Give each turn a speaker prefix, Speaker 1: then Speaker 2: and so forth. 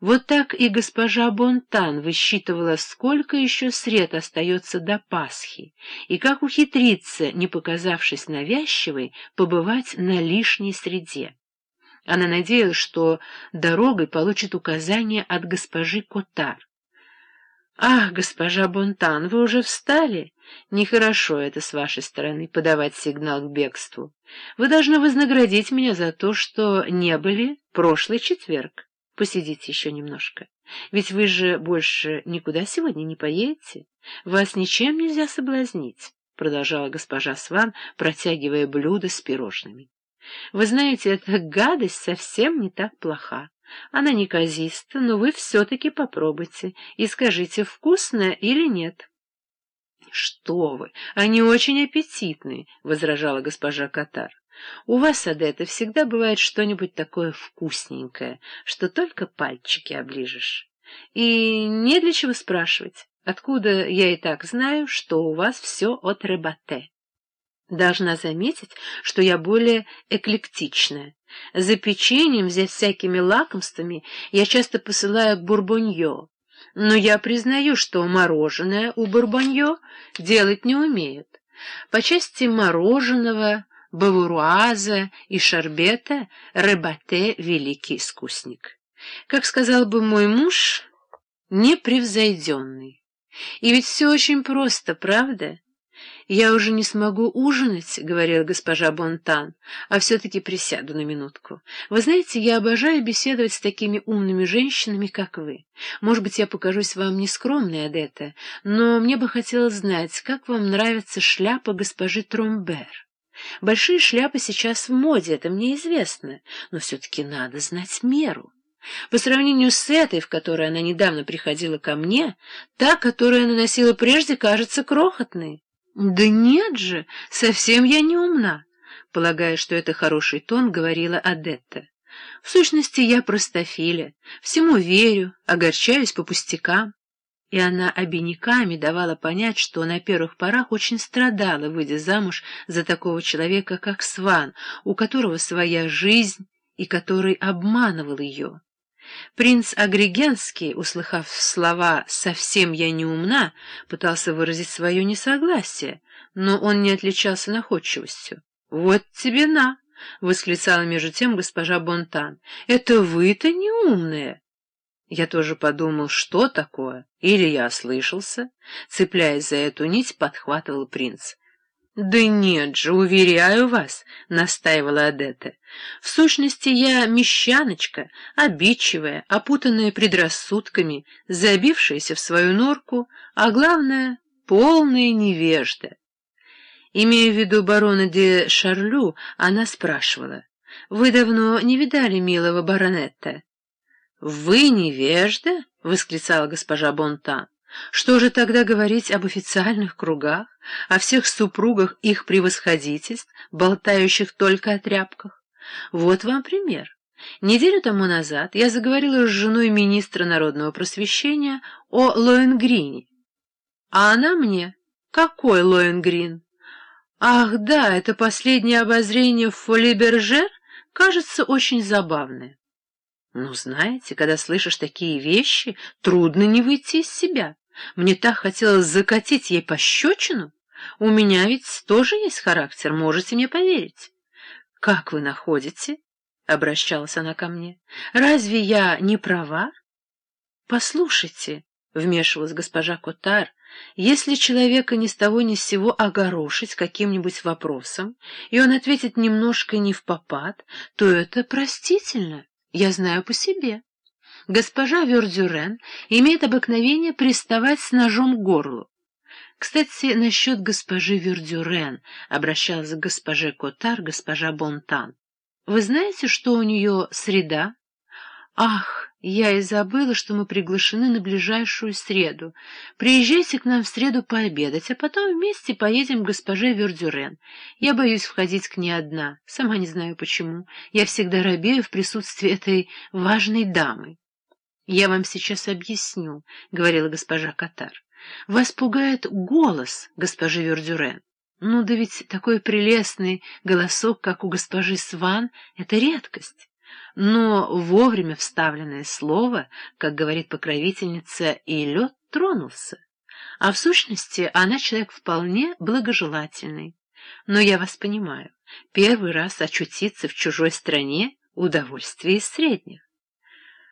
Speaker 1: Вот так и госпожа Бонтан высчитывала, сколько еще сред остается до Пасхи, и как ухитриться, не показавшись навязчивой, побывать на лишней среде. Она надеялась, что дорогой получит указание от госпожи Котар. «Ах, госпожа Бонтан, вы уже встали? Нехорошо это с вашей стороны подавать сигнал к бегству. Вы должны вознаградить меня за то, что не были прошлый четверг». Посидите еще немножко. Ведь вы же больше никуда сегодня не поедете. Вас ничем нельзя соблазнить, — продолжала госпожа Сван, протягивая блюдо с пирожными. Вы знаете, эта гадость совсем не так плоха. Она неказиста, но вы все-таки попробуйте и скажите, вкусно или нет. — Что вы, они очень аппетитные, — возражала госпожа Катар. У вас, Адетта, всегда бывает что-нибудь такое вкусненькое, что только пальчики оближешь. И не для чего спрашивать, откуда я и так знаю, что у вас все от рыбате. Должна заметить, что я более эклектичная. За печеньем, за всякими лакомствами я часто посылаю к бурбоньо, но я признаю, что мороженое у бурбоньо делать не умеют. По части мороженого Бавуруаза и Шарбета Рыбате — великий искусник. Как сказал бы мой муж, непревзойденный. И ведь все очень просто, правда? «Я уже не смогу ужинать», — говорила госпожа Бонтан, «а все-таки присяду на минутку. Вы знаете, я обожаю беседовать с такими умными женщинами, как вы. Может быть, я покажусь вам нескромной, Адетта, но мне бы хотелось знать, как вам нравится шляпа госпожи Тромбер». Большие шляпы сейчас в моде, это мне известно, но все-таки надо знать меру. По сравнению с этой, в которой она недавно приходила ко мне, та, которую она носила прежде, кажется крохотной. Да нет же, совсем я не умна, полагая, что это хороший тон, говорила Адетта. В сущности, я простофиля, всему верю, огорчаюсь по пустякам и она обиняками давала понять, что на первых порах очень страдала, выйдя замуж за такого человека, как Сван, у которого своя жизнь и который обманывал ее. Принц Агригенский, услыхав слова «совсем я не умна», пытался выразить свое несогласие, но он не отличался находчивостью. «Вот тебе на!» — восклицала между тем госпожа Бонтан. «Это вы-то неумная!» Я тоже подумал, что такое, или я ослышался. Цепляясь за эту нить, подхватывал принц. «Да нет же, уверяю вас», — настаивала Адетта. «В сущности, я мещаночка, обидчивая, опутанная предрассудками, забившаяся в свою норку, а главное — полная невежда». Имея в виду барона де Шарлю, она спрашивала, «Вы давно не видали милого баронетта?» «Вы невежда?» — восклицала госпожа Бонтан. «Что же тогда говорить об официальных кругах, о всех супругах их превосходительств, болтающих только о тряпках? Вот вам пример. Неделю тому назад я заговорила с женой министра народного просвещения о Лоенгрине. А она мне, какой Лоенгрин? Ах, да, это последнее обозрение в Фолибержер, кажется, очень забавное. Ну, знаете, когда слышишь такие вещи, трудно не выйти из себя. Мне так хотелось закатить ей пощечину. У меня ведь тоже есть характер, можете мне поверить. — Как вы находите? — обращалась она ко мне. — Разве я не права? — Послушайте, — вмешивалась госпожа Котар, — если человека ни с того ни с сего огорошить каким-нибудь вопросом, и он ответит немножко не в попад, то это простительно. Я знаю по себе. Госпожа Вердюрен имеет обыкновение приставать с ножом к горлу. Кстати, насчет госпожи Вердюрен, обращалась к госпоже Котар госпожа Бонтан. Вы знаете, что у нее среда? Ах, я и забыла, что мы приглашены на ближайшую среду. Приезжайте к нам в среду пообедать, а потом вместе поедем к госпоже Вердюрен. Я боюсь входить к ней одна, сама не знаю почему. Я всегда робею в присутствии этой важной дамы. «Я вам сейчас объясню», — говорила госпожа Катар. «Вас пугает голос госпожи Вердюрен. Ну да ведь такой прелестный голосок, как у госпожи Сван, — это редкость. Но вовремя вставленное слово, как говорит покровительница, и лед тронулся. А в сущности она человек вполне благожелательный. Но я вас понимаю, первый раз очутиться в чужой стране — удовольствие из средних.